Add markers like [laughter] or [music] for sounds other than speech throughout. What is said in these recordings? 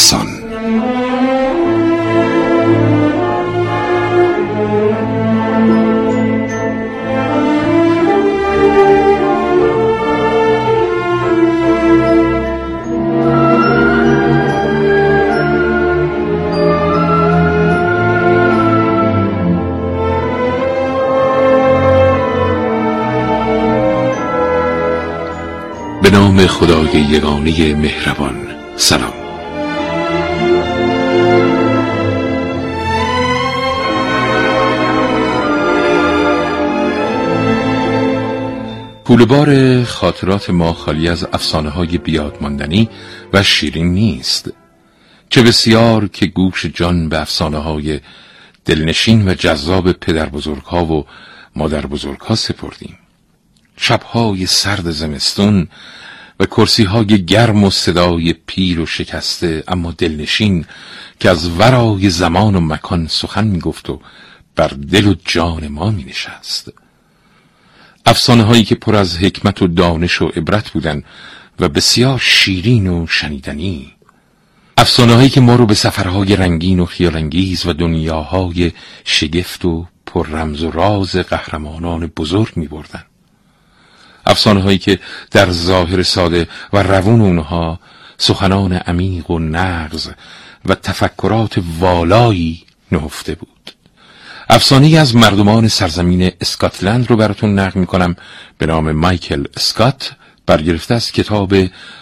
افسان به نام خدای یگانه مهربان. سلام. پولبار خاطرات ما خالی از افسانه های بیادماندنی و شیرین نیست. چه بسیار که گوش جان به افسانه های دلنشین و جذاب پدر بزرگ ها و مادر بزرگ ها سپردیم. شبهای سرد زمستون و کرسی های گرم و صدای پیر و شکسته اما دلنشین که از ورای زمان و مکان سخن می گفت و بر دل و جان ما می نشست افسانه هایی که پر از حکمت و دانش و عبرت بودن و بسیار شیرین و شنیدنی افسانه هایی که ما رو به سفرهای رنگین و خیالانگیز و دنیاهای شگفت و پر رمز و راز قهرمانان بزرگ می بردن. افسانه هایی که در ظاهر ساده و روون اونها سخنان عمیق و نغز و تفکرات والایی نهفته بود افسانه از مردمان سرزمین اسکاتلند رو براتون نقل می‌کنم. به نام مایکل اسکات برگرفته از کتاب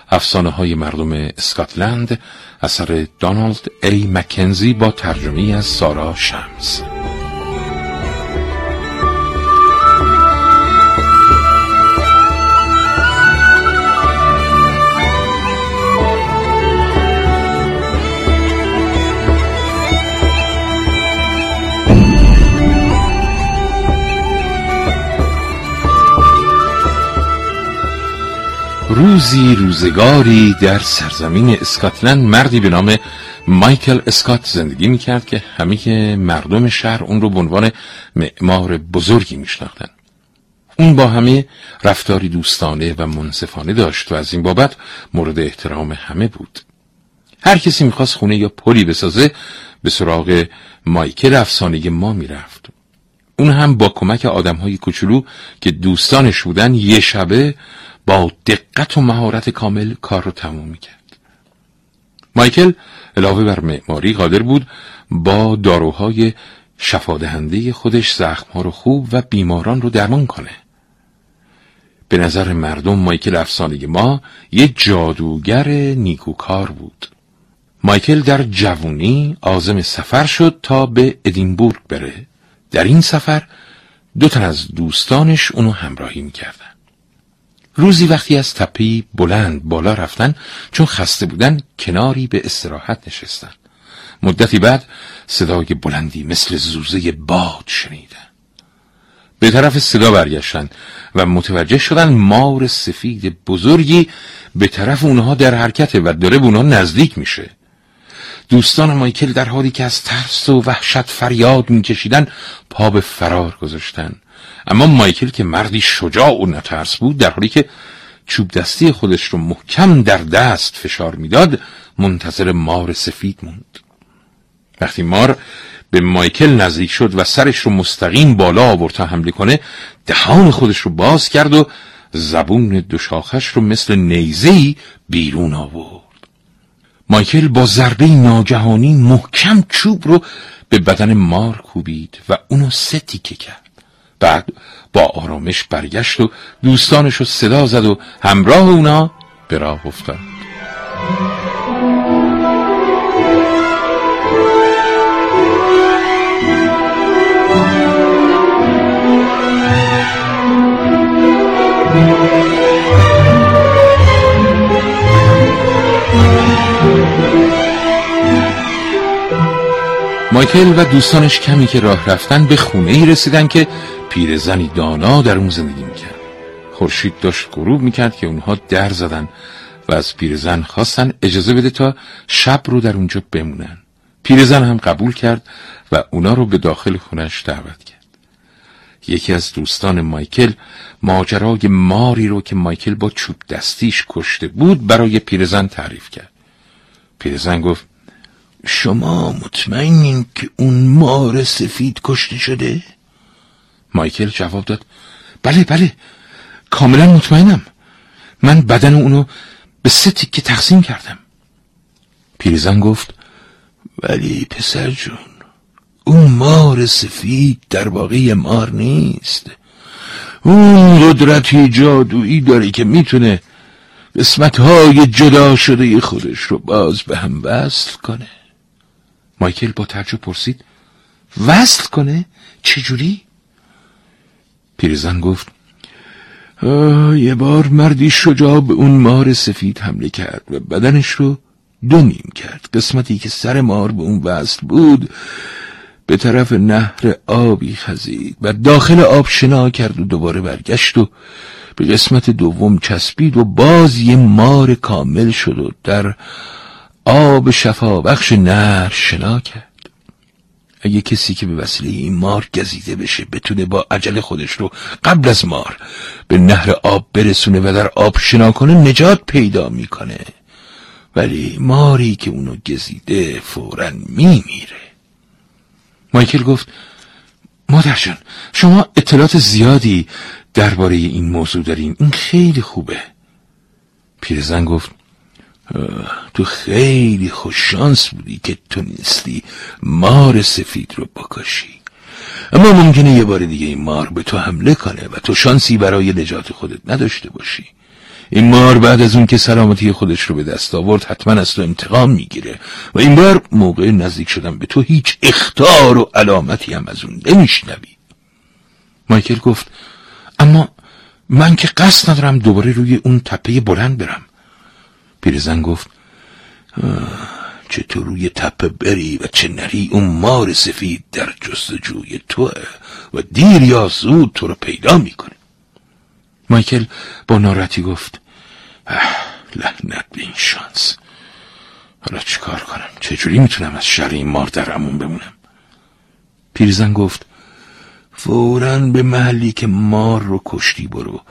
افسانه های مردم اسکاتلند اثر دانالد ای مکنزی با ترجمه از سارا شمس. روزی روزگاری در سرزمین اسکاتلند مردی به نام مایکل اسکات زندگی می‌کرد که همه مردم شهر اون رو به عنوان معمار بزرگی میشناختند. اون با همه رفتاری دوستانه و منصفانه داشت و از این بابت مورد احترام همه بود. هر کسی می‌خواست خونه یا پلی بسازه به سراغ مایکل افسانه ما می‌رفت. اون هم با کمک آدم های کوچولو که دوستانش بودن یه شبه با دقت و مهارت کامل کار رو تموم می‌کرد. مایکل علاوه بر معماری قادر بود با داروهای شفادهنده خودش زخمها رو خوب و بیماران رو درمان کنه. به نظر مردم مایکل افسانه ما یه جادوگر نیکوکار بود. مایکل در جوونی آزم سفر شد تا به ادینبورگ بره. در این سفر دو تن از دوستانش اونو همراهی می‌کردن. روزی وقتی از تپی بلند بالا رفتن چون خسته بودن کناری به استراحت نشستن. مدتی بعد صدای بلندی مثل زوزه باد شنیدن. به طرف صدا برگشتن و متوجه شدن مار سفید بزرگی به طرف اونها در حرکته و داره به اونها نزدیک میشه. دوستان مایکل در حالی که از ترس و وحشت فریاد میکشیدن پا به فرار گذاشتن. اما مایکل که مردی شجاع و نترس بود در حالی که چوب دستی خودش رو محکم در دست فشار می‌داد منتظر مار سفید موند. وقتی مار به مایکل نزدیک شد و سرش رو مستقیم بالا آورد تا حمله کنه دهان خودش رو باز کرد و زبون دو شاخش رو مثل نیزهی بیرون آورد. مایکل با ضربه ناگهانی محکم چوب رو به بدن مار کوبید و اونو سه تیکه کرد. بعد با آرامش برگشت و دوستانش رو صدا زد و همراه اونا به راه افتاد. مایکل و دوستانش کمی که راه رفتن به خونه ای رسیدن که پیرزنی دانا در اون زندگی می‌کرد. خورشید داشت غروب می‌کرد که اونها در زدن و از پیرزن خواستن اجازه بده تا شب رو در اونجا بمونن. پیرزن هم قبول کرد و اونا رو به داخل خونش دعوت کرد. یکی از دوستان مایکل ماجرای ماری رو که مایکل با چوب دستیش کشته بود برای پیرزن تعریف کرد. پیرزن گفت شما مطمئنین که اون مار سفید کشته شده؟ مایکل جواب داد بله بله کاملا مطمئنم. من بدن اونو به سه تیکه تقسیم کردم. پیرزن گفت ولی پسر جون اون مار سفید در واقع مار نیست. اون قدرتی جادویی داره که می‌تونه قسمتهای جدا شده خودش رو باز به هم وصل کنه. مایکل با تعجب پرسید وصل کنه؟ چجوری؟ پیرزن گفت یه بار مردی شجاع به اون مار سفید حمله کرد و بدنش رو دو نیم کرد قسمتی که سر مار به اون وصل بود به طرف نهر آبی خزید و داخل آب شنا کرد و دوباره برگشت و به قسمت دوم چسبید و باز یه مار کامل شد و در آب شفا بخش نهر شنا کرد. اگه کسی که به وسیله این مار گزیده بشه بتونه با عجل خودش رو قبل از مار به نهر آب برسونه و در آب شنا کنه نجات پیدا می‌کنه. ولی ماری که اونو گزیده فورا میمیره. مایکل گفت مادرجان شما اطلاعات زیادی درباره این موضوع دارین. این خیلی خوبه. پیرزن گفت تو خیلی خوششانس بودی که تو نیستی مار سفید رو بکشی. اما ممکنه یه بار دیگه این مار به تو حمله کنه و تو شانسی برای نجات خودت نداشته باشی. این مار بعد از اون که سلامتی خودش رو به دست آورد حتما از تو انتقام می‌گیره و این بار موقع نزدیک شدن به تو هیچ اختار و علامتی هم از اون نمیشنوی. مایکل گفت اما من که قصد ندارم دوباره روی اون تپه بلند برم. پیرزن گفت چه تو روی تپه بری و چه نری اون مار سفید در جستجوی توه و دیر یا زود تو رو پیدا می‌کنه. مایکل با ناراحتی گفت لعنت به این شانس. حالا چیکار کنم؟ چجوری می‌تونم از شر این مار در امون بمونم؟ پیرزن گفت فورا به محلی که مار رو کشتی برو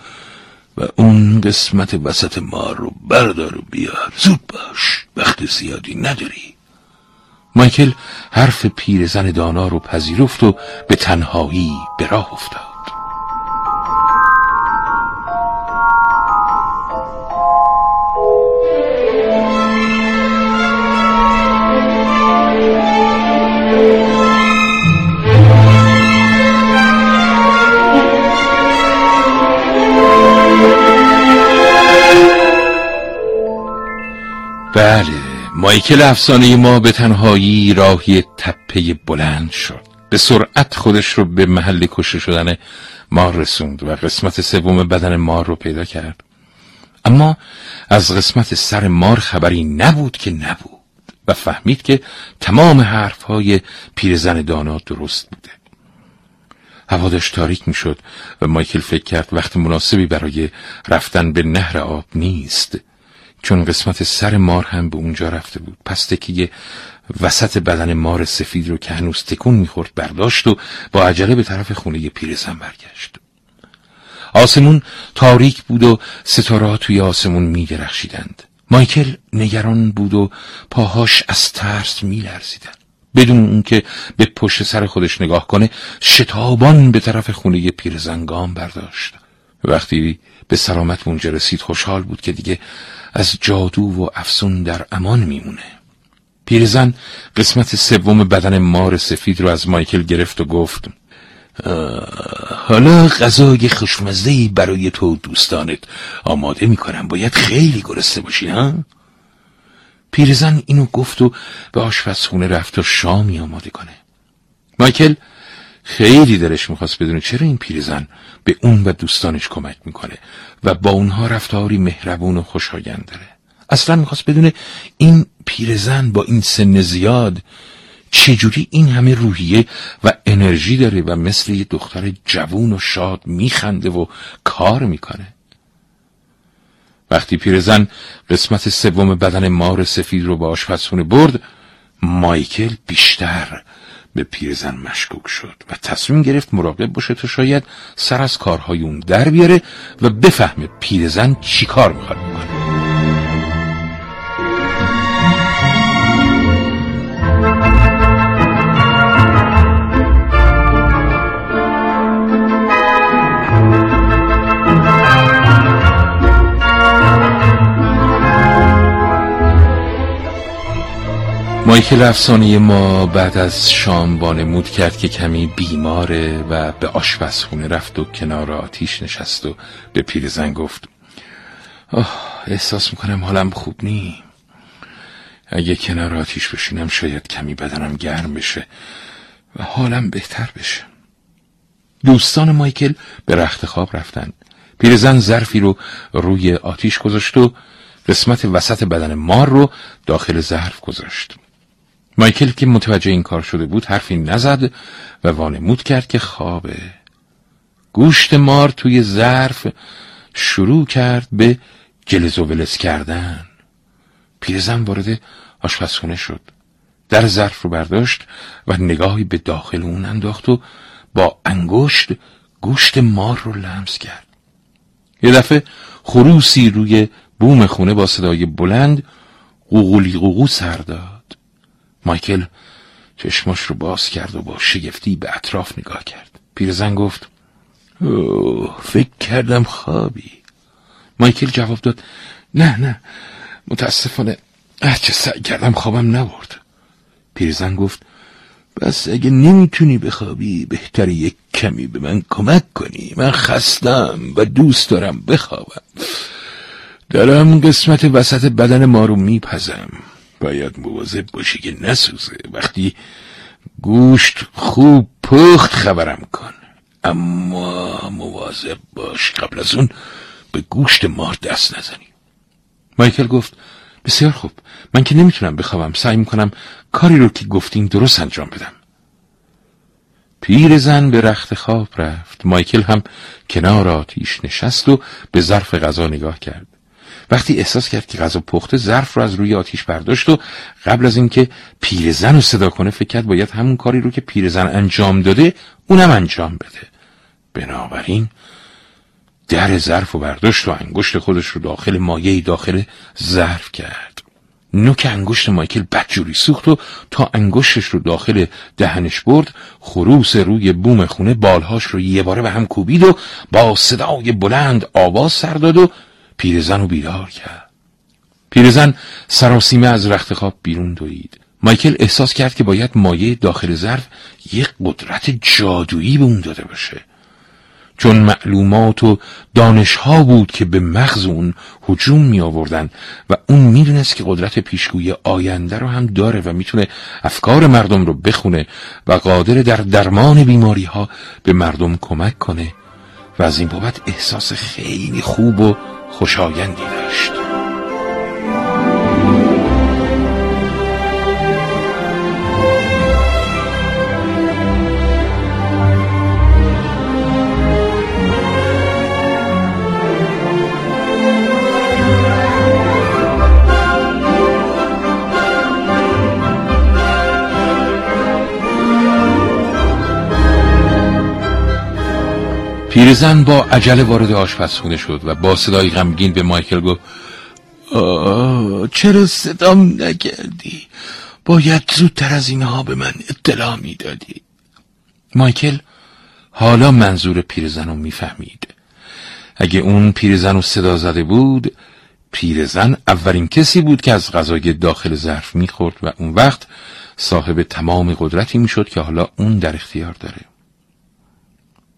و اون قسمت وسط مار رو بردار و بیار. زود باش وقت زیادی نداری. مایکل حرف پیرزن دانا رو پذیرفت و به تنهایی به راه افتاد. بله مایکل افسانه ما به تنهایی راهی تپه بلند شد. به سرعت خودش رو به محل کشته شدن مار رسوند و قسمت سوم بدن مار رو پیدا کرد. اما از قسمت سر مار خبری نبود که نبود و فهمید که تمام حرفهای پیرزن دانا درست بوده. هوادش تاریک می‌شد و مایکل فکر کرد وقت مناسبی برای رفتن به نهر آب نیست. چون قسمت سر مار هم به اونجا رفته بود. پس تکیه وسط بدن مار سفید رو که هنوز تکون می‌خورد برداشت و با عجله به طرف خونه پیرزن برگشت. آسمون تاریک بود و ستاره توی آسمون میدرخشیدند. مایکل نگران بود و پاهاش از ترس میلرزیدند. بدون اون که به پشت سر خودش نگاه کنه شتابان به طرف خونه پیرزنگام برداشت. وقتی به سلامت اونجا رسید خوشحال بود که دیگه از جادو و افسون در امان میمونه. پیرزن قسمت سوم بدن مار سفید رو از مایکل گرفت و گفت حالا غذای خوشمزه برای تو دوستانت آماده می‌کنم. باید خیلی گرسته باشی ها؟ پیرزن اینو گفت و به آشپزخونه رفت و شامی آماده کنه. مایکل خیلی دلش می‌خواست بدونه چرا این پیرزن به اون و دوستانش کمک می‌کنه و با اونها رفتاری مهربون و خوشایند داره. اصلا می‌خواست بدونه این پیرزن با این سن زیاد چجوری این همه روحیه و انرژی داره و مثل یه دختر جوون و شاد میخنده و کار می‌کنه. وقتی پیرزن قسمت سوم بدن مار سفید رو به آشپزخونه برد مایکل بیشتر به پیرزن مشکوک شد و تصمیم گرفت مراقب باشه تا شاید سر از کارهای اون در بیاره و بفهمه پیرزن چی کار می‌خواد بکنه. مایکل افسانه ما بعد از شام وانمود کرد که کمی بیماره و به آشپزخونه رفت و کنار آتیش نشست و به پیرزن گفت آه احساس می‌کنم حالم خوب نی اگه کنار آتیش بشینم شاید کمی بدنم گرم بشه و حالم بهتر بشه. دوستان مایکل به رخت خواب رفتن پیرزن ظرفی رو روی آتیش گذاشت و قسمت وسط بدن مار رو داخل ظرف گذاشت. مایکل که متوجه این کار شده بود حرفی نزد و وانمود کرد که خوابه گوشت مار توی ظرف شروع کرد به گلز و ولز کردن. پیرزن وارد آشپزخونه شد. در ظرف رو برداشت و نگاهی به داخل اون انداخت و با انگشت گوشت مار رو لمس کرد. یه دفعه خروسی روی بوم خونه با صدای بلند قوقولی قوقو سر داد. مایکل چشماش رو باز کرد و با شگفتی به اطراف نگاه کرد. پیرزن گفت اوه فکر کردم خوابی. مایکل جواب داد نه نه متاسفانه چه سعی کردم خوابم نبرد. پیرزن گفت بس اگه نمی‌تونی بخوابی بهتر یک کمی به من کمک کنی. من خستم و دوست دارم بخوابم. دارم قسمت وسط بدن ما رو میپزم. باید مواظب باشی که نسوزه. وقتی گوشت خوب پخت خبرم کن. اما مواظب باش. قبل از اون به گوشت مار دست نزنی. مایکل گفت بسیار خوب. من که نمی‌تونم بخوابم. سعی می‌کنم کاری رو که گفتین درست انجام بدم. پیر زن به رخت خواب رفت. مایکل هم کنار آتیش نشست و به ظرف غذا نگاه کرد. وقتی احساس کرد که غذا پخته ظرف رو از روی آتیش برداشت و قبل از اینکه پیرزن رو صدا کنه فکر کرد باید همون کاری رو که پیرزن انجام داده اونم انجام بده. بنابراین در ظرف و برداشت و انگشت خودش رو داخل مایه داخل ظرف کرد. نوک انگشت مایکل بدجوری سوخت و تا انگشتش رو داخل دهنش برد خروس روی بوم خونه بالهاش رو یه باره به هم کوبید و با صدای بلند آواز سر داد و پیرزن رو بیدار کرد. پیرزن سراسیمه از رخت خواب بیرون دوید. مایکل احساس کرد که باید مایه داخل ظرف یک قدرت جادویی به اون داده باشه. چون معلومات و دانشها بود که به مغز اون حجوم می آوردن و اون می‌دونست که قدرت پیشگوی آینده رو هم داره و می‌تونه افکار مردم رو بخونه و قادر در درمان بیماری ها به مردم کمک کنه و از این بابت احساس خیلی خوب و خوشایندی داشت. پیرزن با عجله وارد آشپزخونه شد و با صدای غمگین به مایکل گفت آه چرا صدام نکردی؟ باید زودتر از اینها به من اطلاع می‌دادی. مایکل حالا منظور پیرزن رو می‌فهمید. اگه اون پیرزن رو صدا زده بود پیرزن اولین کسی بود که از غذای داخل ظرف می‌خورد و اون وقت صاحب تمام قدرتی می‌شد که حالا اون در اختیار داره.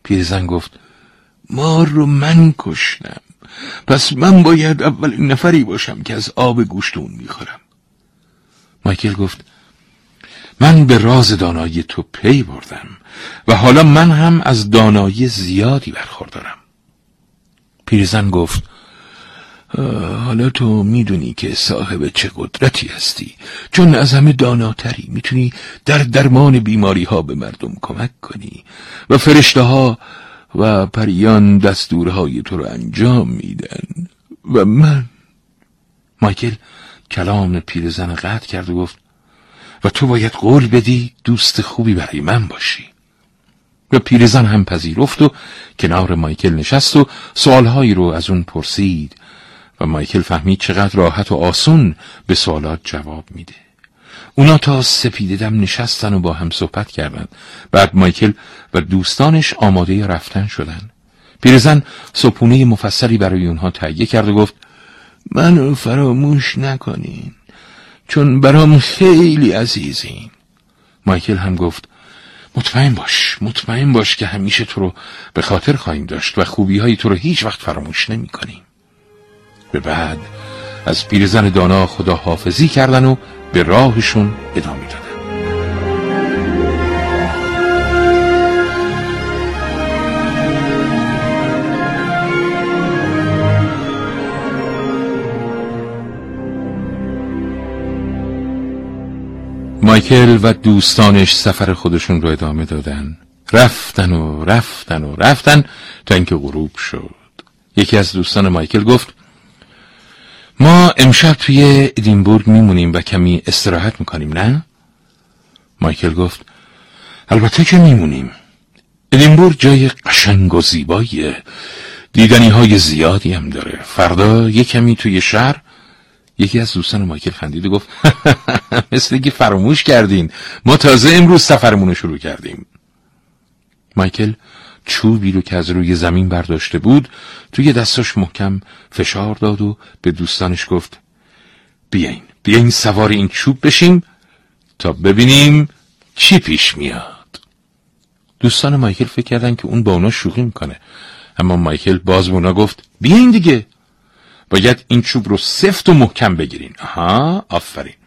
پیرزن گفت مار رو من کشتم. پس من باید اولین نفری باشم که از آب گوشتون می‌خورم. مایکل گفت من به راز دانایی تو پی بردم و حالا من هم از دانایی زیادی برخوردارم. پیرزن گفت حالا تو می‌دونی که صاحب چه قدرتی هستی. چون از همه داناتری می‌تونی در درمان بیماری ها به مردم کمک کنی و فرشته ها و پریان دستورهای تو رو انجام میدن. و من مایکل کلام پیرزن قطع کرد و گفت و تو باید قول بدی دوست خوبی برای من باشی. و پیرزن هم پذیرفت و کنار مایکل نشست و سوالهایی رو از اون پرسید. و مایکل فهمید چقدر راحت و آسون به سوالات جواب میده. اونا تا سپیده دم نشستن و با هم صحبت کردند. بعد مایکل و دوستانش آماده رفتن شدن. پیرزن صبحونه مفصلی برای اونها تهیه کرد و گفت منو فراموش نکنین چون برام خیلی عزیزین. مایکل هم گفت مطمئن باش مطمئن باش که همیشه تو رو به خاطر خواهیم داشت و خوبی های تو رو هیچ وقت فراموش نمی کنیم به بعد از پیرزن دانا خدا حافظی کردن و به راهشون ادامه دادن. مایکل و دوستانش سفر خودشون رو ادامه دادن. رفتن و رفتن و رفتن تا اینکه غروب شد. یکی از دوستان مایکل گفت ما امشب توی ادینبورگ میمونیم و کمی استراحت می‌کنیم نه؟ مایکل گفت البته که میمونیم. ادینبورگ جای قشنگ و زیباییه. دیدنی های زیادی هم داره. فردا یه کمی توی شهر یکی از دوستان مایکل خندید و گفت [laughs] مثل که فراموش کردین ما تازه امروز سفرمون رو شروع کردیم. مایکل چوبی رو که از روی زمین برداشته بود توی دستاش محکم فشار داد و به دوستانش گفت بیاین بیاین سوار این چوب بشیم تا ببینیم چی پیش میاد. دوستان مایکل فکر کردن که اون با اونا شوخی می‌کنه. اما مایکل باز به اونا گفت بیاین دیگه باید این چوب رو سفت و محکم بگیرین. آها آفرین.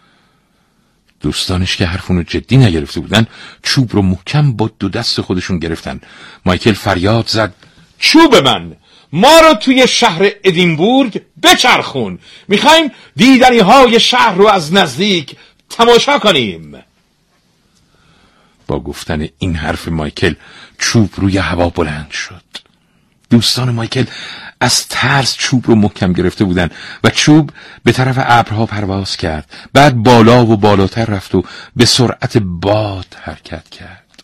دوستانش که حرفونو جدی نگرفته بودن چوب رو محکم با دو دست خودشون گرفتن. مایکل فریاد زد چوب من! ما رو توی شهر ادینبورگ بچرخون! می‌خوایم دیدنی های شهر رو از نزدیک تماشا کنیم! با گفتن این حرف مایکل چوب روی هوا بلند شد. دوستان مایکل از ترس چوب رو محکم گرفته بودن و چوب به طرف ابرها پرواز کرد. بعد بالا و بالاتر رفت و به سرعت باد حرکت کرد.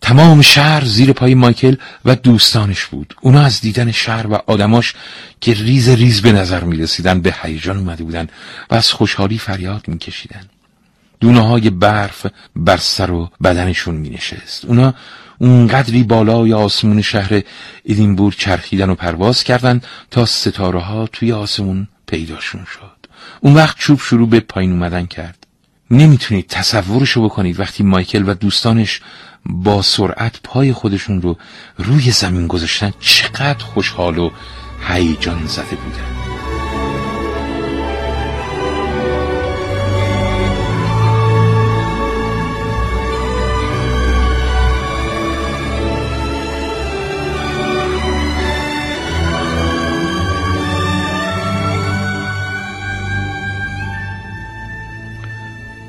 تمام شهر زیر پای مایکل و دوستانش بود. اونا از دیدن شهر و آدماش که ریز ریز به نظر می رسیدن به هیجان اومده بودن و از خوشحالی فریاد می کشیدن. دونه های برف بر سر و بدنشون می نشست. اونا اونقدری بالای آسمون شهر ایدینبورگ چرخیدن و پرواز کردن تا ستاره ها توی آسمون پیداشون شد. اون وقت چوب شروع به پایین اومدن کرد. نمی‌تونید تصورشو بکنید وقتی مایکل و دوستانش با سرعت پای خودشون رو روی زمین گذاشتن چقدر خوشحال و هیجان زده بودن.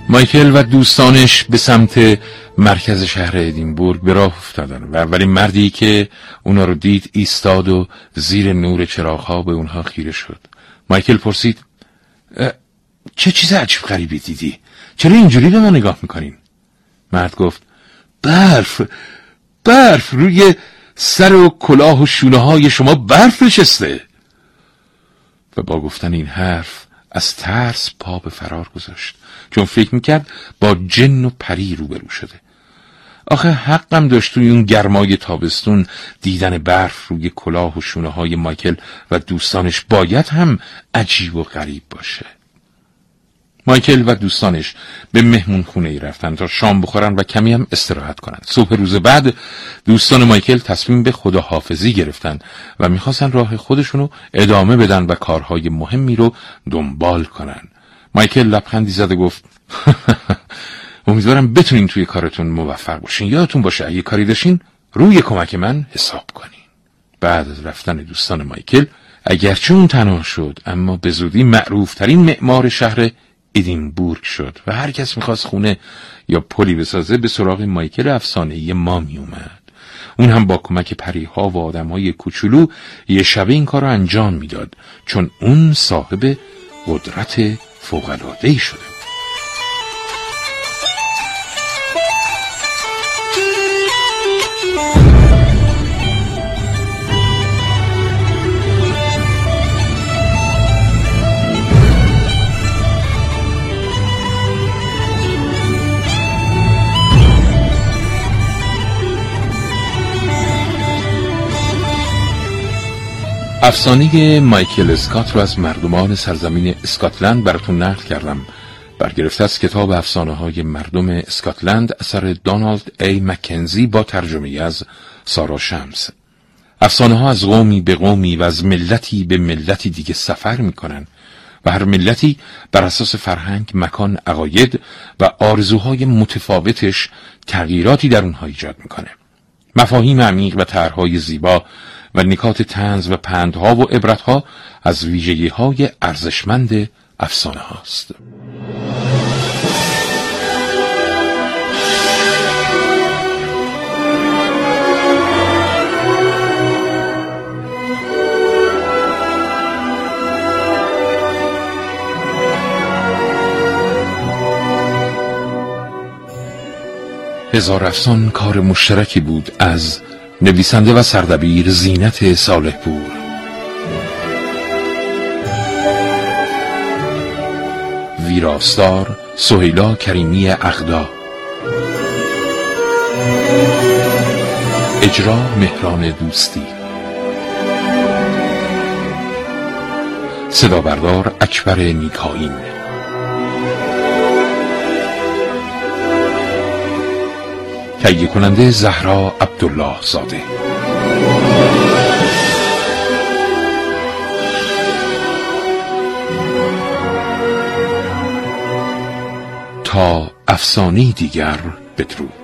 مایکل و دوستانش به سمت مرکز شهر ادینبورگ به راه افتادن و اولین مردی که اونا رو دید ایستاد و زیر نور چراغها به اونها خیره شد مایکل پرسید چه چیز عجیب غریبی دیدی؟ چرا اینجوری به ما نگاه می‌کنین؟ مرد گفت برف برف روی سر و کلاه و شونه های شما برف نشسته و با گفتن این حرف از ترس پا به فرار گذاشت. چون فکر می‌کرد با جن و پری روبرو شده. آخه حقم داشت توی اون گرمای تابستون دیدن برف روی کلاه و شونه های مایکل و دوستانش باید هم عجیب و غریب باشه. مایکل و دوستانش به مهمون خونه ای رفتن تا شام بخورن و کمی هم استراحت کنند. صبح روز بعد دوستان مایکل تصمیم به خداحافظی گرفتن و می‌خواستن راه خودشونو ادامه بدن و کارهای مهمی رو دنبال کنن. مایکل لبخندی زده گفت [laughs] امیدوارم بتونین توی کارتون موفق باشین یادتون باشه اگه کاری داشتین روی کمک من حساب کنین بعد از رفتن دوستان مایکل اگرچه اون تنها شد اما به زودی معروفترین معمار شهر ادینبورگ شد و هر کس می‌خواست خونه یا پلی بسازه به سراغ مایکل افسانه ما میومد اون هم با کمک پریها و آدمهای کوچولو یه شبه این کار انجام می‌داد چون اون صاحب قدرت فوقلادهی شده. افسانه مایکل اسکات رو از مردمان سرزمین اسکاتلند براتون نقل کردم برگرفته از کتاب افسانه های مردم اسکاتلند اثر دانالد ای مکنزی با ترجمه از سارا شمس افسانه ها از قومی به قومی و از ملتی به ملتی دیگه سفر می‌کنن و هر ملتی بر اساس فرهنگ، مکان، عقاید و آرزوهای متفاوتش تغییراتی در اونها ایجاد می‌کنه. مفاهیم عمیق و طرحهای زیبا و نکات تنز و پندها و عبرتها از ویژگی های ارزشمند افسانه هاست. هزار افسان کار مشترکی بود از نویسنده و سردبیر زینت صالح پور ویراستار سهیلا کریمی اغدا. اجرا مهران دوستی. صدا بردار اکبر نیکاین تهیه کننده زهرا عبدالله زاده تا افسانی دیگر بدرود.